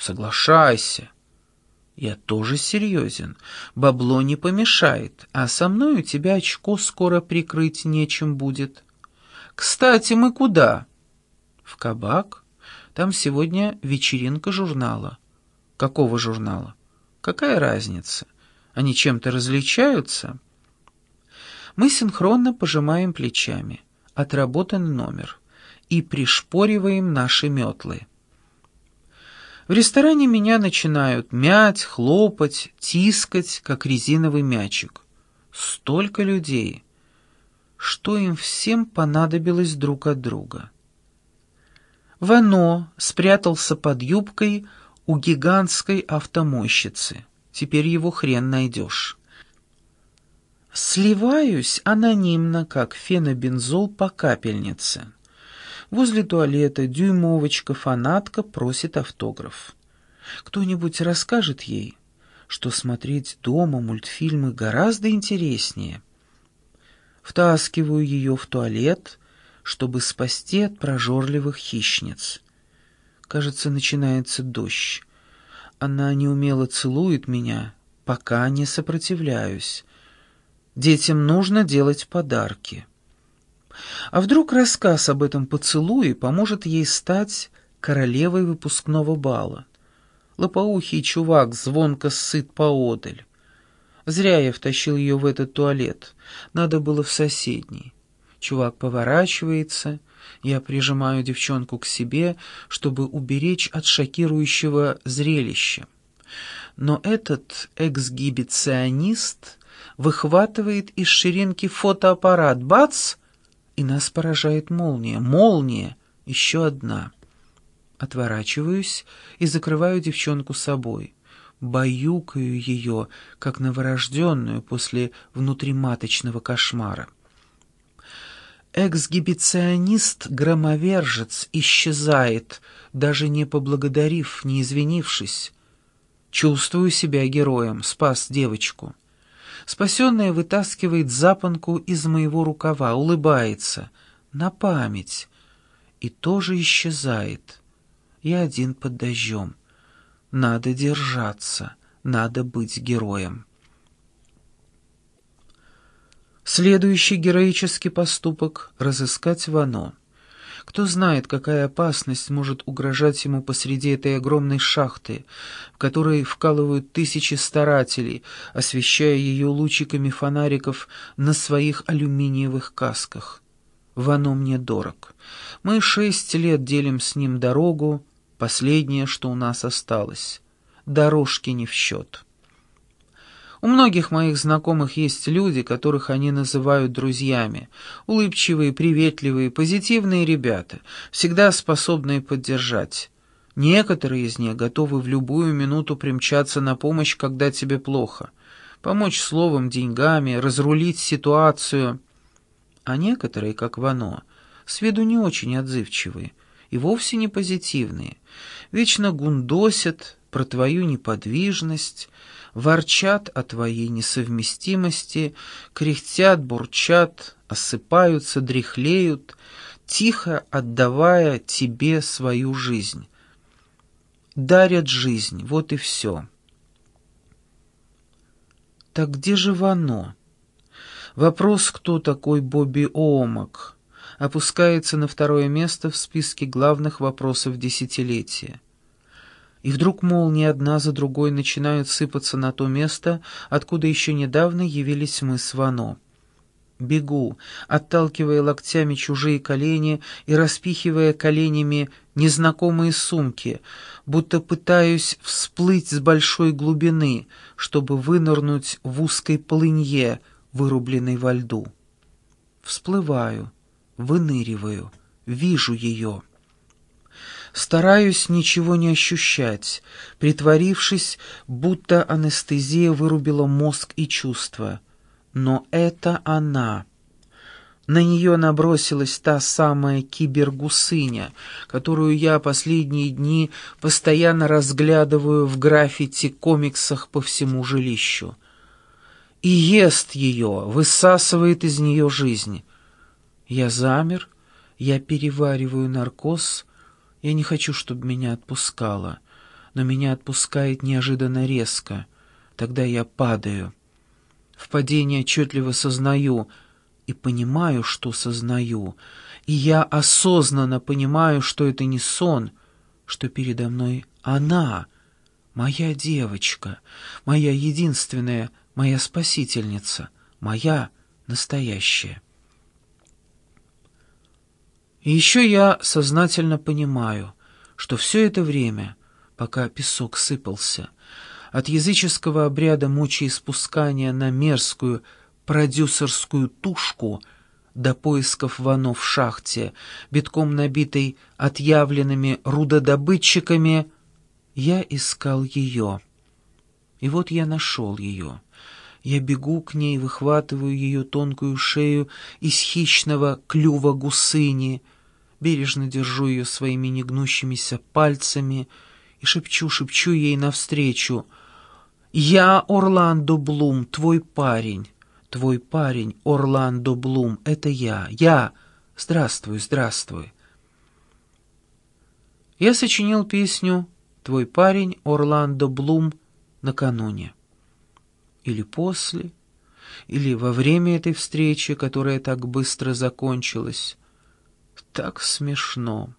Соглашайся. Я тоже серьезен. Бабло не помешает, а со мной у тебя очко скоро прикрыть нечем будет. Кстати, мы куда? В кабак. Там сегодня вечеринка журнала. Какого журнала? Какая разница? Они чем-то различаются? Мы синхронно пожимаем плечами. Отработан номер. И пришпориваем наши метлы. В ресторане меня начинают мять, хлопать, тискать, как резиновый мячик. Столько людей. Что им всем понадобилось друг от друга? Вано спрятался под юбкой у гигантской автомойщицы. Теперь его хрен найдешь. Сливаюсь анонимно, как фенобензол по капельнице. Возле туалета дюймовочка-фанатка просит автограф. Кто-нибудь расскажет ей, что смотреть дома мультфильмы гораздо интереснее. Втаскиваю ее в туалет, чтобы спасти от прожорливых хищниц. Кажется, начинается дождь. Она неумело целует меня, пока не сопротивляюсь. Детям нужно делать подарки. А вдруг рассказ об этом поцелуе поможет ей стать королевой выпускного бала? Лопоухий чувак звонко сыт поодаль. Зря я втащил ее в этот туалет. Надо было в соседний. Чувак поворачивается, я прижимаю девчонку к себе, чтобы уберечь от шокирующего зрелища. Но этот эксгибиционист выхватывает из ширинки фотоаппарат. Бац! И нас поражает молния. Молния! Еще одна. Отворачиваюсь и закрываю девчонку собой. Баюкаю ее, как новорожденную после внутриматочного кошмара. Эксгибиционист-громовержец исчезает, даже не поблагодарив, не извинившись. Чувствую себя героем, спас девочку. Спасенная вытаскивает запонку из моего рукава, улыбается. На память. И тоже исчезает. Я один под дождем. Надо держаться, надо быть героем. Следующий героический поступок — разыскать Вано. Кто знает, какая опасность может угрожать ему посреди этой огромной шахты, в которой вкалывают тысячи старателей, освещая ее лучиками фонариков на своих алюминиевых касках. Вано мне дорог. Мы шесть лет делим с ним дорогу, последнее, что у нас осталось. Дорожки не в счет. У многих моих знакомых есть люди, которых они называют друзьями. Улыбчивые, приветливые, позитивные ребята, всегда способные поддержать. Некоторые из них готовы в любую минуту примчаться на помощь, когда тебе плохо. Помочь словом, деньгами, разрулить ситуацию. А некоторые, как Вано, с виду не очень отзывчивые и вовсе не позитивные. Вечно гундосят про твою неподвижность, ворчат о твоей несовместимости, кряхтят, бурчат, осыпаются, дряхлеют, тихо отдавая тебе свою жизнь. Дарят жизнь, вот и все. Так где же Вано? Вопрос, кто такой Бобби Оумак, опускается на второе место в списке главных вопросов десятилетия. И вдруг молнии одна за другой начинают сыпаться на то место, откуда еще недавно явились мы с Вано. Бегу, отталкивая локтями чужие колени и распихивая коленями незнакомые сумки, будто пытаюсь всплыть с большой глубины, чтобы вынырнуть в узкой полынье, вырубленной во льду. Всплываю, выныриваю, вижу ее. Стараюсь ничего не ощущать, притворившись, будто анестезия вырубила мозг и чувства. Но это она. На нее набросилась та самая кибергусыня, которую я последние дни постоянно разглядываю в граффити-комиксах по всему жилищу. И ест ее, высасывает из нее жизнь. Я замер, я перевариваю наркоз — я не хочу, чтобы меня отпускало. но меня отпускает неожиданно резко. Тогда я падаю. В падении отчетливо сознаю и понимаю, что сознаю, и я осознанно понимаю, что это не сон, что передо мной она, моя девочка, моя единственная, моя спасительница, моя настоящая. И еще я сознательно понимаю, что все это время, пока песок сыпался, от языческого обряда мочеиспускания на мерзкую продюсерскую тушку до поисков Вано в шахте, битком набитой отъявленными рудодобытчиками, я искал ее. И вот я нашел ее. Я бегу к ней, выхватываю ее тонкую шею из хищного клюва гусыни, бережно держу ее своими негнущимися пальцами и шепчу-шепчу ей навстречу. «Я Орландо Блум, твой парень, твой парень Орландо Блум, это я, я, здравствуй, здравствуй». Я сочинил песню «Твой парень Орландо Блум» накануне или после, или во время этой встречи, которая так быстро закончилась. Так смешно.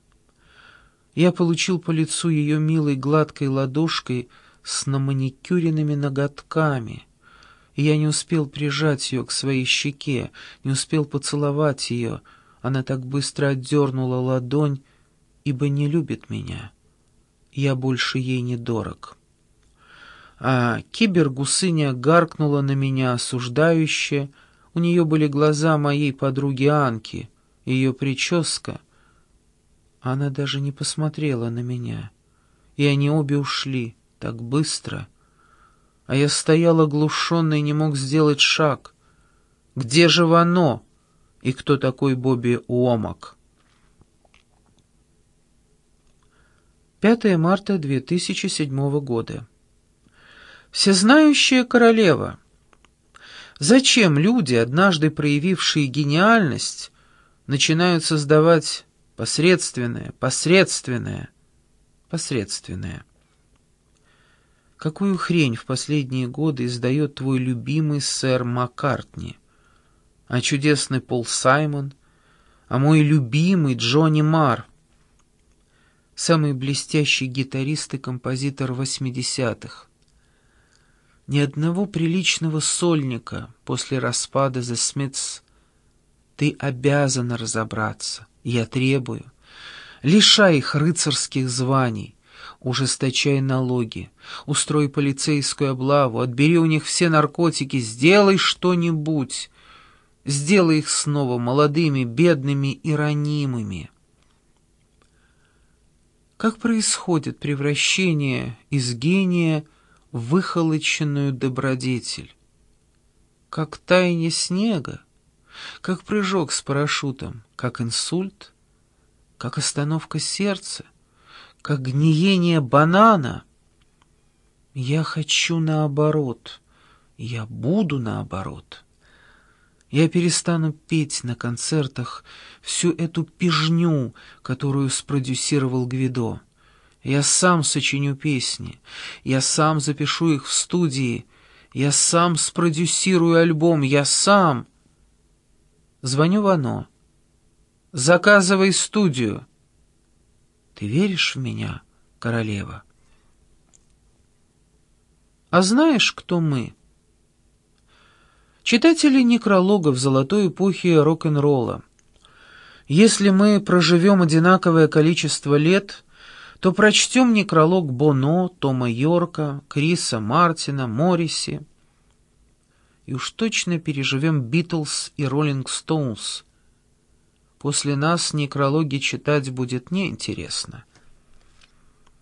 Я получил по лицу ее милой гладкой ладошкой с наманикюренными ноготками, и я не успел прижать ее к своей щеке, не успел поцеловать ее. Она так быстро отдернула ладонь, ибо не любит меня. Я больше ей не дорог» а кибергусыня гаркнула на меня осуждающе. У нее были глаза моей подруги Анки, ее прическа. Она даже не посмотрела на меня, и они обе ушли так быстро. А я стоял оглушенный и не мог сделать шаг. Где же Вано? И кто такой Бобби Уомак? 5 марта 2007 года. Всезнающая королева. Зачем люди, однажды проявившие гениальность, начинают создавать посредственное, посредственное, посредственное? Какую хрень в последние годы издает твой любимый сэр Маккартни? А чудесный Пол Саймон? А мой любимый Джонни Марр? Самый блестящий гитарист и композитор восьмидесятых ни одного приличного сольника после распада The Smiths. Ты обязан разобраться, я требую. Лишай их рыцарских званий, ужесточай налоги, устрой полицейскую облаву, отбери у них все наркотики, сделай что-нибудь. Сделай их снова молодыми, бедными и ранимыми. Как происходит превращение из гения выхолоченную добродетель. Как таяние снега, как прыжок с парашютом, как инсульт, как остановка сердца, как гниение банана. Я хочу наоборот, я буду наоборот. Я перестану петь на концертах всю эту пижню, которую спродюсировал Гвидо. Я сам сочиню песни, я сам запишу их в студии, я сам спродюсирую альбом, я сам. Звоню в оно. Заказывай студию. Ты веришь в меня, королева? А знаешь, кто мы? Читатели некрологов золотой эпохи рок-н-ролла. Если мы проживем одинаковое количество лет то прочтем некролог Боно, Тома Йорка, Криса Мартина, Морриси. И уж точно переживем Битлз и Роллинг Стоунс. После нас некрологи читать будет неинтересно.